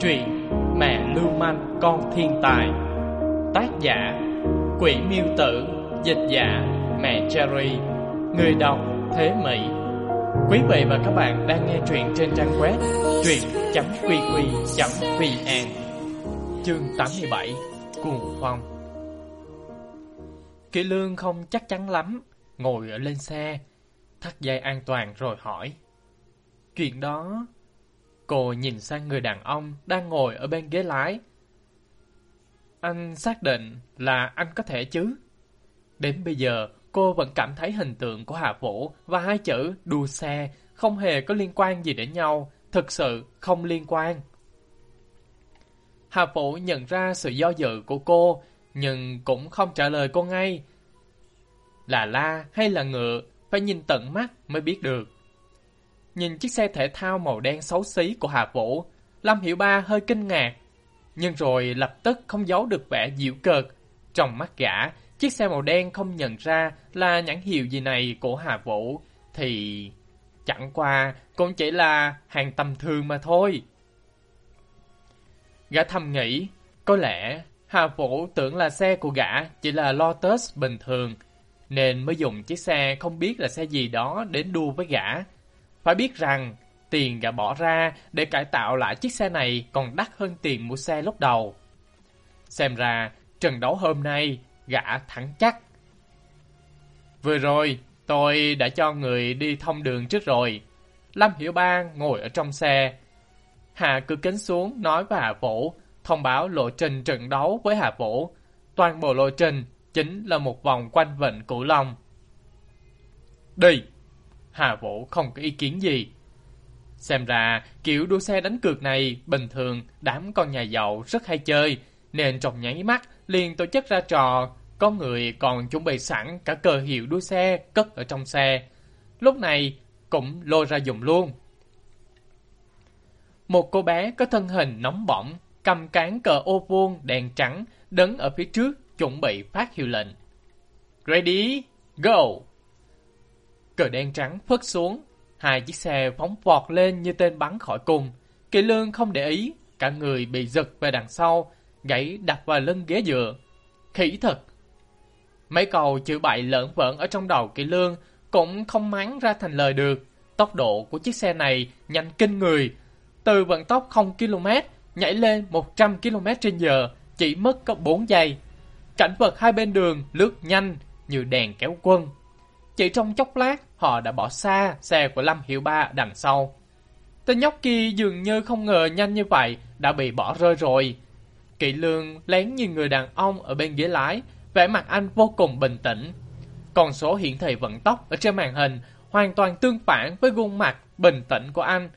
Truyện Mẹ Lưu Manh, Con Thiên Tài. Tác giả, Quỷ Miêu Tử. Dịch giả, Mẹ Cherry. Người đọc, Thế Mỹ. Quý vị và các bạn đang nghe truyện trên trang web truyện.qq.vn Chương 87 Cuồng Phong. Kỳ Lương không chắc chắn lắm, Ngồi ở lên xe, Thắt dây an toàn rồi hỏi. Chuyện đó Cô nhìn sang người đàn ông đang ngồi ở bên ghế lái. Anh xác định là anh có thể chứ? Đến bây giờ, cô vẫn cảm thấy hình tượng của Hà Vũ và hai chữ đua xe không hề có liên quan gì đến nhau, thực sự không liên quan. Hà Vũ nhận ra sự do dự của cô, nhưng cũng không trả lời cô ngay. Là la hay là ngựa, phải nhìn tận mắt mới biết được. Nhìn chiếc xe thể thao màu đen xấu xí của Hà Vũ, Lâm Hiểu Ba hơi kinh ngạc. Nhưng rồi lập tức không giấu được vẻ dịu cợt. Trong mắt gã, chiếc xe màu đen không nhận ra là nhãn hiệu gì này của Hà Vũ, thì chẳng qua cũng chỉ là hàng tầm thường mà thôi. Gã thầm nghĩ, có lẽ Hà Vũ tưởng là xe của gã chỉ là Lotus bình thường, nên mới dùng chiếc xe không biết là xe gì đó đến đua với gã. Phải biết rằng, tiền gã bỏ ra để cải tạo lại chiếc xe này còn đắt hơn tiền mua xe lúc đầu. Xem ra, trận đấu hôm nay, gã thắng chắc. Vừa rồi, tôi đã cho người đi thông đường trước rồi. Lâm Hiểu Ba ngồi ở trong xe. Hà cửa kính xuống nói với Hà Vũ, thông báo lộ trình trận đấu với Hà Vũ. Toàn bộ lộ trình chính là một vòng quanh vịnh Cửu Long. Đi! Hà Vũ không có ý kiến gì. Xem ra, kiểu đua xe đánh cược này bình thường đám con nhà giàu rất hay chơi, nên trong nháy mắt liền tổ chức ra trò, có người còn chuẩn bị sẵn cả cờ hiệu đua xe cất ở trong xe. Lúc này cũng lôi ra dùng luôn. Một cô bé có thân hình nóng bỏng, cầm cán cờ ô vuông đèn trắng, đứng ở phía trước chuẩn bị phát hiệu lệnh. Ready, go! Cờ đen trắng phất xuống, hai chiếc xe phóng vọt lên như tên bắn khỏi cung. Kỳ lương không để ý, cả người bị giật về đằng sau, gãy đập vào lưng ghế dựa. Khỉ thật! Mấy câu chữ bậy lợn vợn ở trong đầu kỳ lương cũng không mắng ra thành lời được. Tốc độ của chiếc xe này nhanh kinh người. Từ vận tốc 0 km nhảy lên 100 km trên giờ chỉ mất có 4 giây. Cảnh vật hai bên đường lướt nhanh như đèn kéo quân. Chỉ trong chốc lát, họ đã bỏ xa xe của Lâm Hiệu Ba đằng sau. Tên nhóc kia dường như không ngờ nhanh như vậy đã bị bỏ rơi rồi. Kỵ lương lén nhìn người đàn ông ở bên ghế lái, vẻ mặt anh vô cùng bình tĩnh. còn số hiển thị vận tốc ở trên màn hình hoàn toàn tương phản với gương mặt bình tĩnh của anh.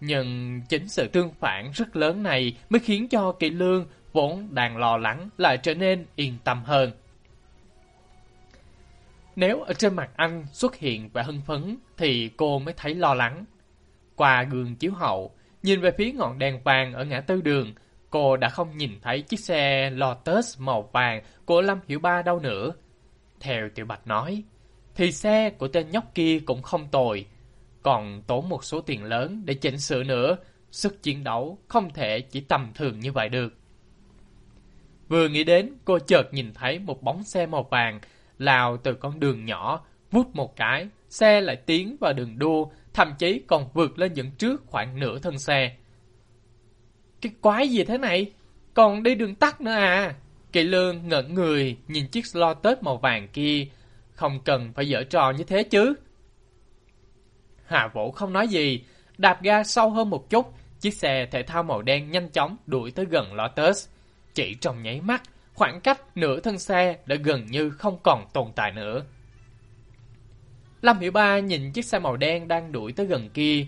Nhưng chính sự tương phản rất lớn này mới khiến cho Kỵ Lương vốn đang lo lắng lại trở nên yên tâm hơn. Nếu ở trên mặt anh xuất hiện vẻ hưng phấn thì cô mới thấy lo lắng. Qua gương chiếu hậu, nhìn về phía ngọn đèn vàng ở ngã tư đường, cô đã không nhìn thấy chiếc xe Lotus màu vàng của Lâm Hiểu Ba đâu nữa. Theo Tiểu Bạch nói, thì xe của tên nhóc kia cũng không tồi, còn tốn một số tiền lớn để chỉnh sửa nữa, sức chiến đấu không thể chỉ tầm thường như vậy được. Vừa nghĩ đến, cô chợt nhìn thấy một bóng xe màu vàng lao từ con đường nhỏ, vút một cái, xe lại tiến vào đường đua, thậm chí còn vượt lên dẫn trước khoảng nửa thân xe. Cái quái gì thế này? Còn đi đường tắt nữa à? Kỳ lương ngẩn người nhìn chiếc Lotus màu vàng kia, không cần phải dở trò như thế chứ. Hà Vũ không nói gì, đạp ga sâu hơn một chút, chiếc xe thể thao màu đen nhanh chóng đuổi tới gần Lotus. Chỉ trong nháy mắt, khoảng cách nửa thân xe đã gần như không còn tồn tại nữa. Lâm Hiểu Ba nhìn chiếc xe màu đen đang đuổi tới gần kia,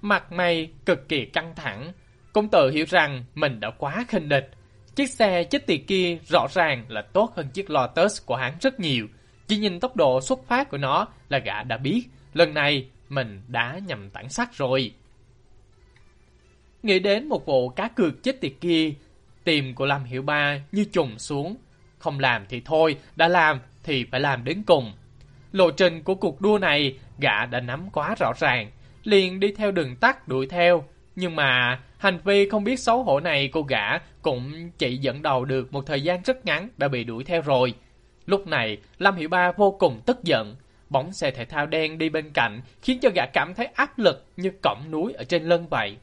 mặt mày cực kỳ căng thẳng, cũng tự hiểu rằng mình đã quá khinh địch. Chiếc xe chết tiệt kia rõ ràng là tốt hơn chiếc Lotus của hắn rất nhiều. Chỉ nhìn tốc độ xuất phát của nó là gã đã biết, lần này mình đã nhầm tảng sắt rồi. Nghĩ đến một vụ cá cược chết tiệt kia, Tim của Lâm Hiểu Ba như trùng xuống. Không làm thì thôi, đã làm thì phải làm đến cùng. Lộ trình của cuộc đua này gã đã nắm quá rõ ràng. Liền đi theo đường tắt đuổi theo. Nhưng mà Hành vi không biết xấu hổ này của gã cũng chỉ dẫn đầu được một thời gian rất ngắn đã bị đuổi theo rồi. Lúc này, Lâm Hiểu Ba vô cùng tức giận. Bóng xe thể thao đen đi bên cạnh khiến cho gã cảm thấy áp lực như cổng núi ở trên lưng vậy.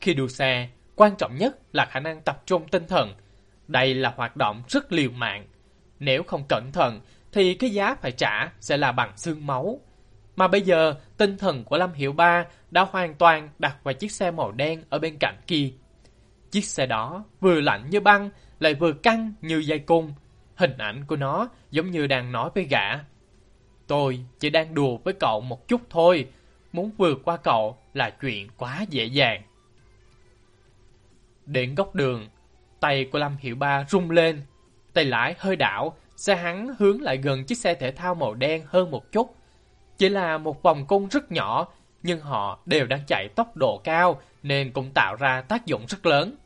Khi đua xe, quan trọng nhất là khả năng tập trung tinh thần. Đây là hoạt động rất liều mạng. Nếu không cẩn thận thì cái giá phải trả sẽ là bằng xương máu. Mà bây giờ, tinh thần của Lâm hiệu Ba đã hoàn toàn đặt vào chiếc xe màu đen ở bên cạnh kia. Chiếc xe đó vừa lạnh như băng, lại vừa căng như dây cung. Hình ảnh của nó giống như đang nói với gã. Tôi chỉ đang đùa với cậu một chút thôi, muốn vượt qua cậu là chuyện quá dễ dàng. Đến góc đường, tay của Lâm Hiểu Ba rung lên, tay lái hơi đảo, xe hắn hướng lại gần chiếc xe thể thao màu đen hơn một chút. Chỉ là một vòng cung rất nhỏ, nhưng họ đều đang chạy tốc độ cao nên cũng tạo ra tác dụng rất lớn.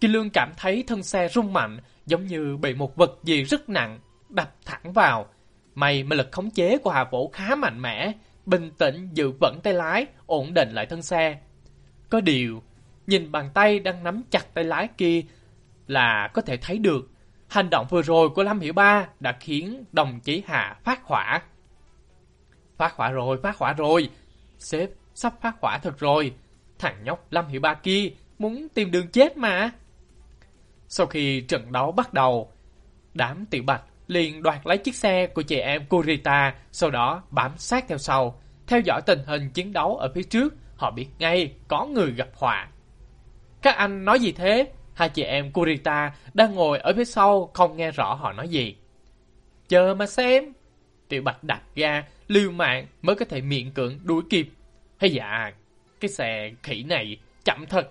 Kỳ Lương cảm thấy thân xe rung mạnh, giống như bị một vật gì rất nặng đập thẳng vào. May mà lực khống chế của Hà Vũ khá mạnh mẽ, bình tĩnh giữ vững tay lái, ổn định lại thân xe. Có điều, nhìn bàn tay đang nắm chặt tay lái kia là có thể thấy được hành động vừa rồi của Lâm Hiểu Ba đã khiến đồng chí Hà phát hỏa. Phát hỏa rồi, phát hỏa rồi. Sếp, sắp phát hỏa thật rồi. Thằng nhóc Lâm Hiểu Ba kia muốn tìm đường chết mà. Sau khi trận đấu bắt đầu, đám tiểu bạch liền đoạt lấy chiếc xe của chị em Kurita, sau đó bám sát theo sau. Theo dõi tình hình chiến đấu ở phía trước, họ biết ngay có người gặp họa. Các anh nói gì thế? Hai chị em Kurita đang ngồi ở phía sau không nghe rõ họ nói gì. Chờ mà xem. Tiểu Bạch đặt ga, lưu mạng mới có thể miệng cưỡng đuổi kịp. Hay dạ, cái xe khỉ này chậm thật.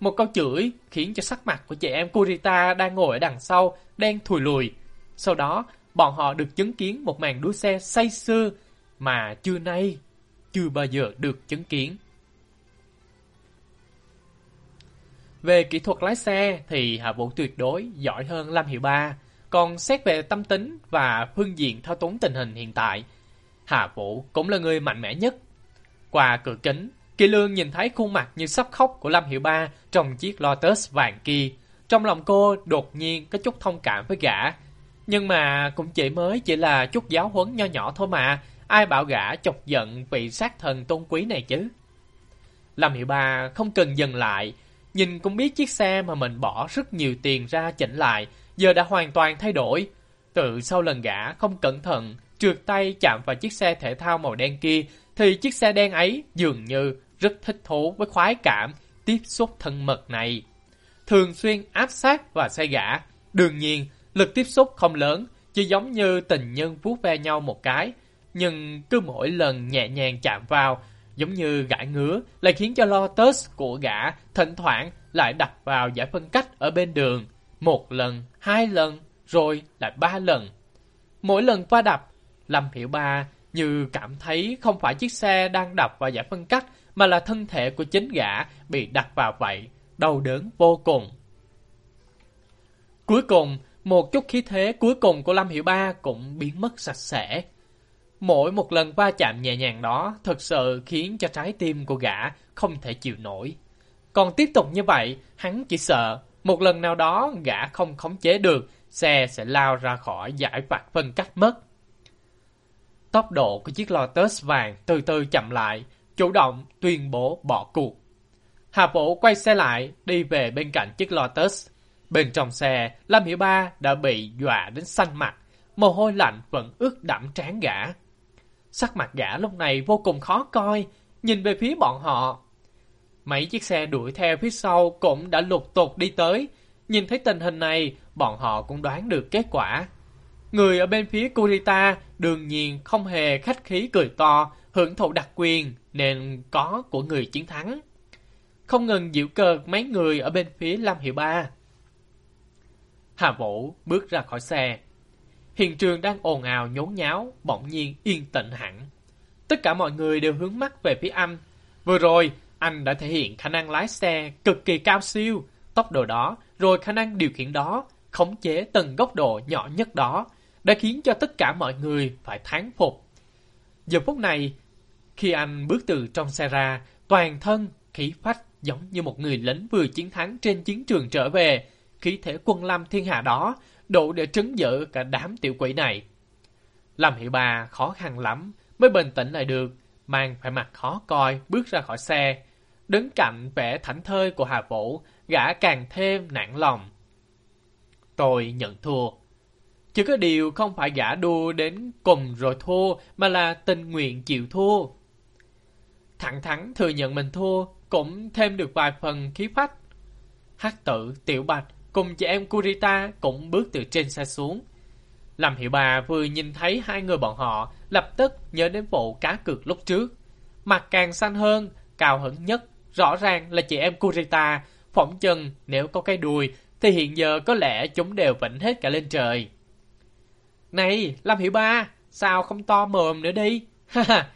Một câu chửi khiến cho sắc mặt của chị em Kurita đang ngồi ở đằng sau đen thùi lùi. Sau đó, bọn họ được chứng kiến một màn đua xe say sưa mà chưa nay, chưa bao giờ được chứng kiến. Về kỹ thuật lái xe thì Hạ Vũ tuyệt đối giỏi hơn Lâm Hiệu Ba. Còn xét về tâm tính và phương diện thao túng tình hình hiện tại, Hạ Vũ cũng là người mạnh mẽ nhất. Qua cửa kính, Kỳ Lương nhìn thấy khuôn mặt như sắp khóc của Lâm Hiệu Ba trong chiếc Lotus vàng kia. Trong lòng cô đột nhiên có chút thông cảm với gã. Nhưng mà cũng chỉ mới chỉ là chút giáo huấn nho nhỏ thôi mà. Ai bảo gã chọc giận vị sát thần tôn quý này chứ? Lâm Hiệu Ba không cần dừng lại. Nhìn cũng biết chiếc xe mà mình bỏ rất nhiều tiền ra chỉnh lại, giờ đã hoàn toàn thay đổi. Từ sau lần gã không cẩn thận, trượt tay chạm vào chiếc xe thể thao màu đen kia, thì chiếc xe đen ấy dường như rất thích thú với khoái cảm tiếp xúc thân mật này. Thường xuyên áp sát và xe gã. Đương nhiên, lực tiếp xúc không lớn, chỉ giống như tình nhân vuốt ve nhau một cái. Nhưng cứ mỗi lần nhẹ nhàng chạm vào, giống như gãi ngứa, lại khiến cho Lotus của gã thỉnh thoảng lại đập vào giải phân cách ở bên đường. Một lần, hai lần, rồi lại ba lần. Mỗi lần va đập, Lâm Hiểu Ba như cảm thấy không phải chiếc xe đang đập vào giải phân cách, mà là thân thể của chính gã bị đập vào vậy, đau đớn vô cùng. Cuối cùng, một chút khí thế cuối cùng của Lâm Hiểu Ba cũng biến mất sạch sẽ. Mỗi một lần va chạm nhẹ nhàng đó thực sự khiến cho trái tim của gã không thể chịu nổi. Còn tiếp tục như vậy, hắn chỉ sợ một lần nào đó gã không khống chế được, xe sẽ lao ra khỏi giải vạch phân cách mất. Tốc độ của chiếc Lotus vàng từ từ chậm lại, chủ động tuyên bố bỏ cuộc. Hà Vũ quay xe lại, đi về bên cạnh chiếc Lotus. Bên trong xe, Lâm Hiểu Ba đã bị dọa đến xanh mặt, mồ hôi lạnh vẫn ướt đẫm trán gã. Sắc mặt gã lúc này vô cùng khó coi, nhìn về phía bọn họ. Mấy chiếc xe đuổi theo phía sau cũng đã lục tục đi tới. Nhìn thấy tình hình này, bọn họ cũng đoán được kết quả. Người ở bên phía Kurita đương nhiên không hề khách khí cười to, hưởng thụ đặc quyền nên có của người chiến thắng. Không ngừng dịu cợt mấy người ở bên phía Lam Hiệu Ba. Hà Vũ bước ra khỏi xe. Hiện trường đang ồn ào nhốn nháo, bỗng nhiên yên tĩnh hẳn. Tất cả mọi người đều hướng mắt về phía anh. Vừa rồi, anh đã thể hiện khả năng lái xe cực kỳ cao siêu, tốc độ đó, rồi khả năng điều khiển đó, khống chế từng góc độ nhỏ nhất đó, đã khiến cho tất cả mọi người phải thán phục. Giờ phút này, khi anh bước từ trong xe ra, toàn thân khí phách giống như một người lính vừa chiến thắng trên chiến trường trở về. Khí thế quân lâm thiên hạ đó đủ để trấn giữ cả đám tiểu quỷ này. Lâm Hiệu Bà khó khăn lắm mới bình tĩnh lại được, mang phải mặt khó coi bước ra khỏi xe. Đứng cạnh vẻ thảnh thơi của Hà Vũ, gã càng thêm nản lòng. Tôi nhận thua. Chỉ có điều không phải gã đua đến cùng rồi thua, mà là tình nguyện chịu thua. Thẳng thắn thừa nhận mình thua, cũng thêm được vài phần khí phách. Hắc tử, tiểu bạch, cùng chị em Kurita cũng bước từ trên xe xuống. Làm hiệu bà vừa nhìn thấy hai người bọn họ, lập tức nhớ đến vụ cá cược lúc trước. Mặt càng xanh hơn, cao hứng nhất, rõ ràng là chị em Kurita, phỏng chân nếu có cái đuôi thì hiện giờ có lẽ chúng đều vĩnh hết cả lên trời. Này, Lâm Hiểu Ba, sao không to mồm nữa đi? Ha ha,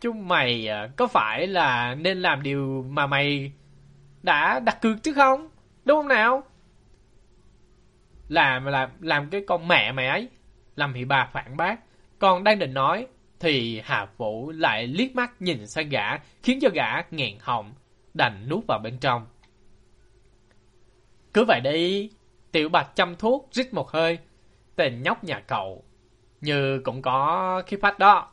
chúng mày à, có phải là nên làm điều mà mày đã đặt cược chứ không? Đúng không nào? Làm làm làm cái con mẹ mày ấy. Lâm thì bà phản bác. Còn đang định nói, thì Hà Vũ lại liếc mắt nhìn sang gã, khiến cho gã nghẹn họng, đành nuốt vào bên trong. Cứ vậy đi, tiểu bạch chăm thuốc, rít một hơi. Tên nhóc nhà cậu, như cũng có khí phách đó.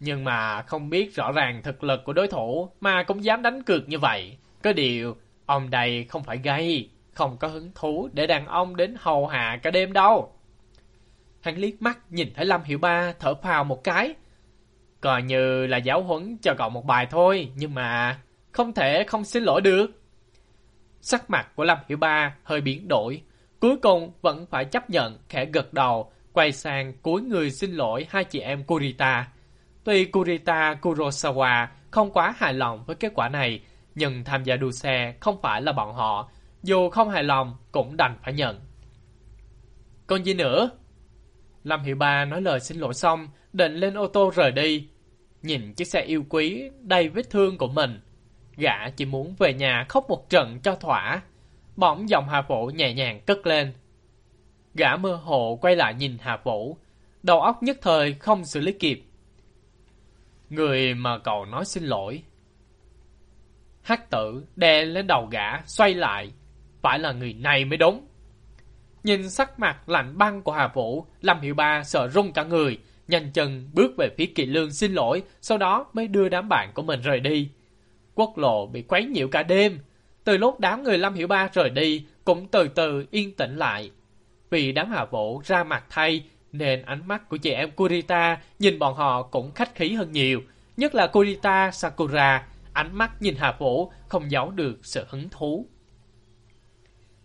Nhưng mà không biết rõ ràng thực lực của đối thủ mà cũng dám đánh cược như vậy. Có điều, ông đây không phải gay, không có hứng thú để đàn ông đến hầu hạ cả đêm đâu. Hắn liếc mắt nhìn thấy Lâm Hiểu Ba thở phào một cái. Coi như là giáo huấn cho cậu một bài thôi, nhưng mà không thể không xin lỗi được. Sắc mặt của Lâm Hiểu Ba hơi biến đổi. Cuối cùng vẫn phải chấp nhận khẽ gật đầu, quay sang cúi người xin lỗi hai chị em Kurita. Tuy Kurita Kurosawa không quá hài lòng với kết quả này, nhưng tham gia đua xe không phải là bọn họ. Dù không hài lòng cũng đành phải nhận. Còn gì nữa? Lâm Hiệu Ba nói lời xin lỗi xong, định lên ô tô rời đi. Nhìn chiếc xe yêu quý đầy vết thương của mình, Gã chỉ muốn về nhà khóc một trận cho thỏa. Bỗng giọng Hà Vũ nhẹ nhàng cất lên. Gã mơ hồ quay lại nhìn Hà Vũ. Đầu óc nhất thời không xử lý kịp. Người mà cậu nói xin lỗi. Hắc tử đè lên đầu gã, xoay lại. Phải là người này mới đúng. Nhìn sắc mặt lạnh băng của Hà Vũ, Lâm Hiệu Ba sợ run cả người, nhanh chân bước về phía Kỳ Lương xin lỗi, sau đó mới đưa đám bạn của mình rời đi. Quốc lộ bị quấy nhiễu cả đêm. Từ lúc đám người Lâm Hiểu Ba rời đi, cũng từ từ yên tĩnh lại. Vì đám Hà vũ ra mặt thay, nên ánh mắt của chị em Kurita nhìn bọn họ cũng khách khí hơn nhiều. Nhất là Kurita Sakura, ánh mắt nhìn Hà Vũ không giấu được sự hứng thú.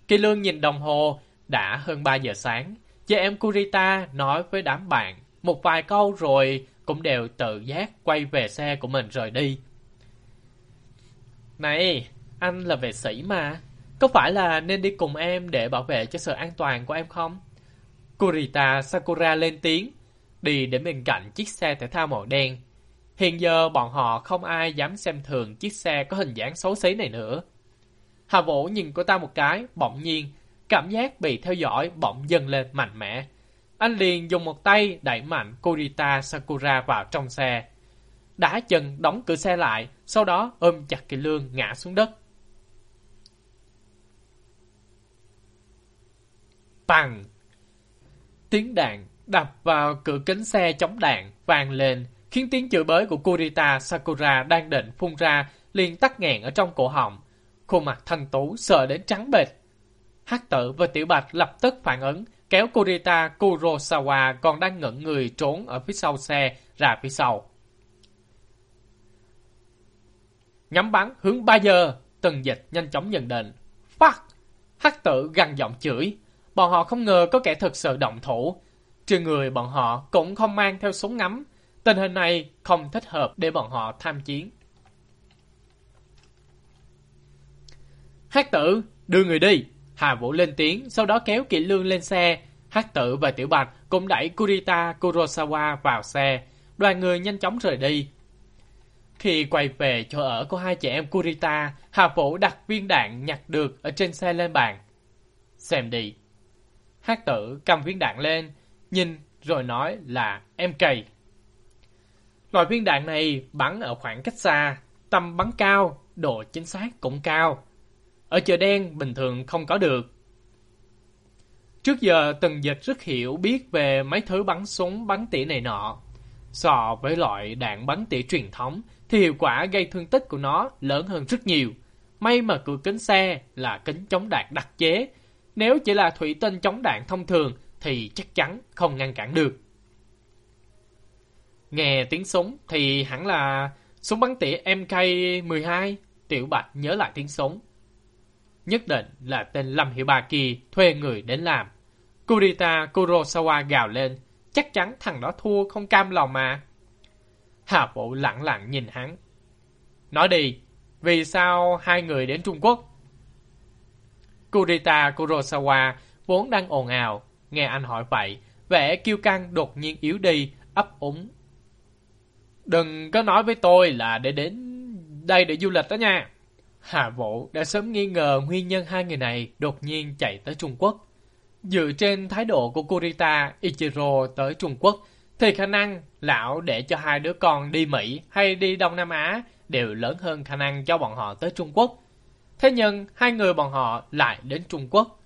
Kỳ Lương nhìn đồng hồ, đã hơn 3 giờ sáng. Chị em Kurita nói với đám bạn một vài câu rồi cũng đều tự giác quay về xe của mình rời đi. Này, anh là vệ sĩ mà. Có phải là nên đi cùng em để bảo vệ cho sự an toàn của em không? Kurita Sakura lên tiếng, đi đến bên cạnh chiếc xe thể thao màu đen. Hiện giờ bọn họ không ai dám xem thường chiếc xe có hình dáng xấu xí này nữa. Hà Vũ nhìn cô ta một cái, bỗng nhiên, cảm giác bị theo dõi bỗng dâng lên mạnh mẽ. Anh liền dùng một tay đẩy mạnh Kurita Sakura vào trong xe đá chân đóng cửa xe lại, sau đó ôm chặt Kỳ Lương ngã xuống đất. Bằng! Tiếng đạn đập vào cửa kính xe chống đạn vang lên, khiến tiếng chửi bới của Kurita Sakura đang định phun ra liền tắt nghẹn ở trong cổ họng. Khuôn mặt thanh tú sợ đến trắng bệch. Hắc tử và tiểu bạch lập tức phản ứng, kéo Kurita Kurosawa còn đang ngẩn người trốn ở phía sau xe ra phía sau. nhắm bắn hướng 3 giờ, tần dịch nhanh chóng nhận định. Fuck! Hắc tử gằn giọng chửi. Bọn họ không ngờ có kẻ thực sự động thủ. Trên người bọn họ cũng không mang theo súng ngắm. Tình hình này không thích hợp để bọn họ tham chiến. Hắc tử, đưa người đi. Hà Vũ lên tiếng, sau đó kéo Kỵ Lương lên xe. Hắc tử và Tiểu Bạch cũng đẩy Kurita Kurosawa vào xe. Đoàn người nhanh chóng rời đi. Khi quay về chỗ ở của hai chị em Kurita, Hà Vũ đặt viên đạn nhặt được ở trên xe lên bàn. Xem đi. Hát tử cầm viên đạn lên, nhìn rồi nói là em cày. Loại viên đạn này bắn ở khoảng cách xa, tầm bắn cao, độ chính xác cũng cao. Ở chợ đen, bình thường không có được. Trước giờ Tần Dịch rất hiểu biết về mấy thứ bắn súng, bắn tỉa này nọ. So với loại đạn bắn tỉa truyền thống, thì hiệu quả gây thương tích của nó lớn hơn rất nhiều. May mà cửa kính xe là kính chống đạn đặc chế. Nếu chỉ là thủy tinh chống đạn thông thường, thì chắc chắn không ngăn cản được. Nghe tiếng súng thì hẳn là súng bắn tỉa MK-12. Tiểu Bạch nhớ lại tiếng súng. Nhất định là tên Lâm Hiểu Bà kia thuê người đến làm. Kurita Kurosawa gào lên. Chắc chắn thằng đó thua không cam lòng mà. Hà Vũ lặng lặng nhìn hắn. Nói đi, vì sao hai người đến Trung Quốc? Kurita Kurosawa vốn đang ồn ào, nghe anh hỏi vậy, vẻ kiêu căng đột nhiên yếu đi, ấp úng. Đừng có nói với tôi là để đến đây để du lịch đó nha. Hạ Vũ đã sớm nghi ngờ nguyên nhân hai người này đột nhiên chạy tới Trung Quốc. Dựa trên thái độ của Kurita Ichiro tới Trung Quốc, thì khả năng lão để cho hai đứa con đi Mỹ hay đi Đông Nam Á đều lớn hơn khả năng cho bọn họ tới Trung Quốc. Thế nhưng hai người bọn họ lại đến Trung Quốc.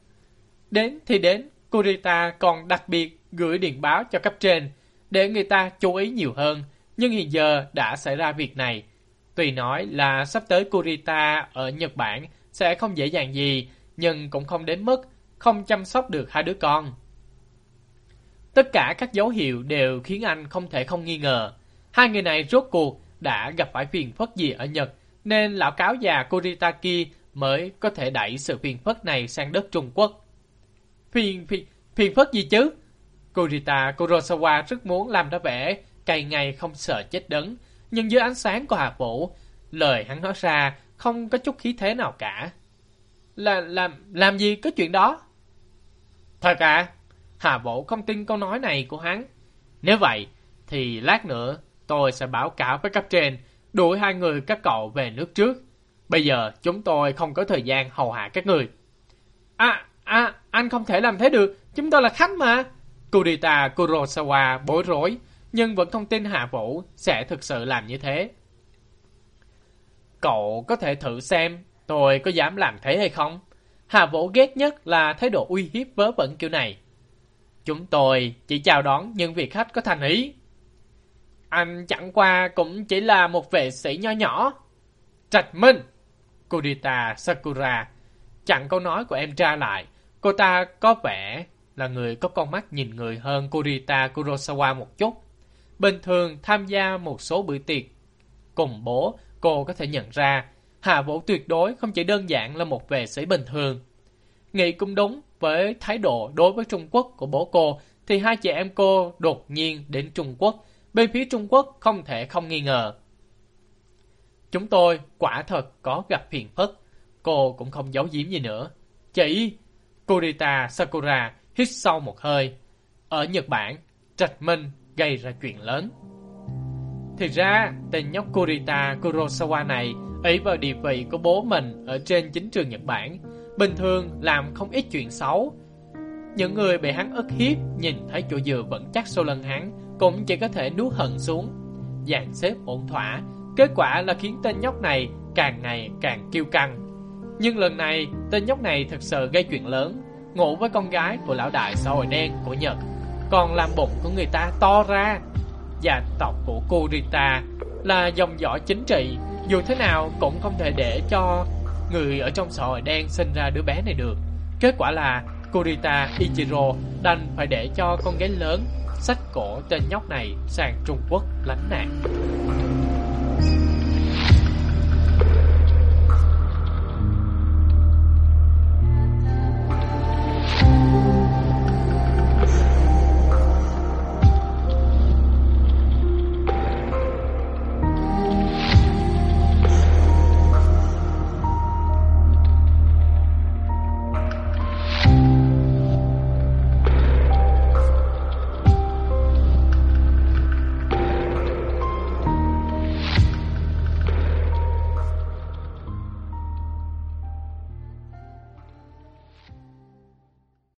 Đến thì đến, Kurita còn đặc biệt gửi điện báo cho cấp trên để người ta chú ý nhiều hơn. Nhưng hiện giờ đã xảy ra việc này. Tuy nói là sắp tới Kurita ở Nhật Bản sẽ không dễ dàng gì, nhưng cũng không đến mức không chăm sóc được hai đứa con. Tất cả các dấu hiệu đều khiến anh không thể không nghi ngờ. Hai người này rốt cuộc đã gặp phải phiền phức gì ở Nhật, nên lão cáo già Kuritaki mới có thể đẩy sự phiền phức này sang đất Trung Quốc. Phiền, phiền, phiền phức gì chứ? Kurita Kurosawa rất muốn làm ra vẻ cày ngày không sợ chết đấng, nhưng dưới ánh sáng của Hà Vũ, lời hắn nói ra không có chút khí thế nào cả. Là, làm, làm gì có chuyện đó? Thật à? Hà Vũ không tin câu nói này của hắn. Nếu vậy, thì lát nữa tôi sẽ báo cáo với cấp trên, đuổi hai người các cậu về nước trước. Bây giờ chúng tôi không có thời gian hầu hạ các người. À, à, anh không thể làm thế được, chúng tôi là khách mà. Kurita Kurosawa bối rối, nhưng vẫn không tin Hạ Vũ sẽ thực sự làm như thế. Cậu có thể thử xem tôi có dám làm thế hay không? Hạ Vũ ghét nhất là thái độ uy hiếp vớ vẩn kiểu này. Chúng tôi chỉ chào đón những vị khách có thành ý. Anh chẳng qua cũng chỉ là một vệ sĩ nho nhỏ. Trạch Minh! Kurita Sakura chặn câu nói của em ra lại. Cô ta có vẻ là người có con mắt nhìn người hơn Kurita Kurosawa một chút. Bình thường tham gia một số bữa tiệc cùng bố, cô có thể nhận ra Hạ Vũ tuyệt đối không chỉ đơn giản là một vệ sĩ bình thường. Nghĩ cũng đúng, với thái độ đối với Trung Quốc của bố cô, thì hai chị em cô đột nhiên đến Trung Quốc. Bên phía Trung Quốc không thể không nghi ngờ. Chúng tôi quả thật có gặp phiền phức. Cô cũng không giấu giếm gì nữa. Chị Kurita Sakura hít sâu một hơi. Ở Nhật Bản, Trạch Minh gây ra chuyện lớn. Thì ra, tên nhóc Kurita Kurosawa này ý vào địa vị của bố mình ở trên chính trường Nhật Bản bình thường làm không ít chuyện xấu. Những người bị hắn ức hiếp nhìn thấy chỗ dừa vẫn chắc sau lưng hắn cũng chỉ có thể nuốt hận xuống. Dàn xếp ổn thỏa, kết quả là khiến tên nhóc này càng ngày càng kiêu căng. Nhưng lần này, tên nhóc này thật sự gây chuyện lớn, ngủ với con gái của lão đại xã hội đen của Nhật, còn làm bụng của người ta to ra. Gia tộc của Kurita là dòng dõi chính trị, dù thế nào cũng không thể để cho người ở trong xã hội đen sinh ra đứa bé này được. Kết quả là Kurita Ichiro đành phải để cho con gái lớn sách cổ tên nhóc này sang Trung Quốc lánh nạn.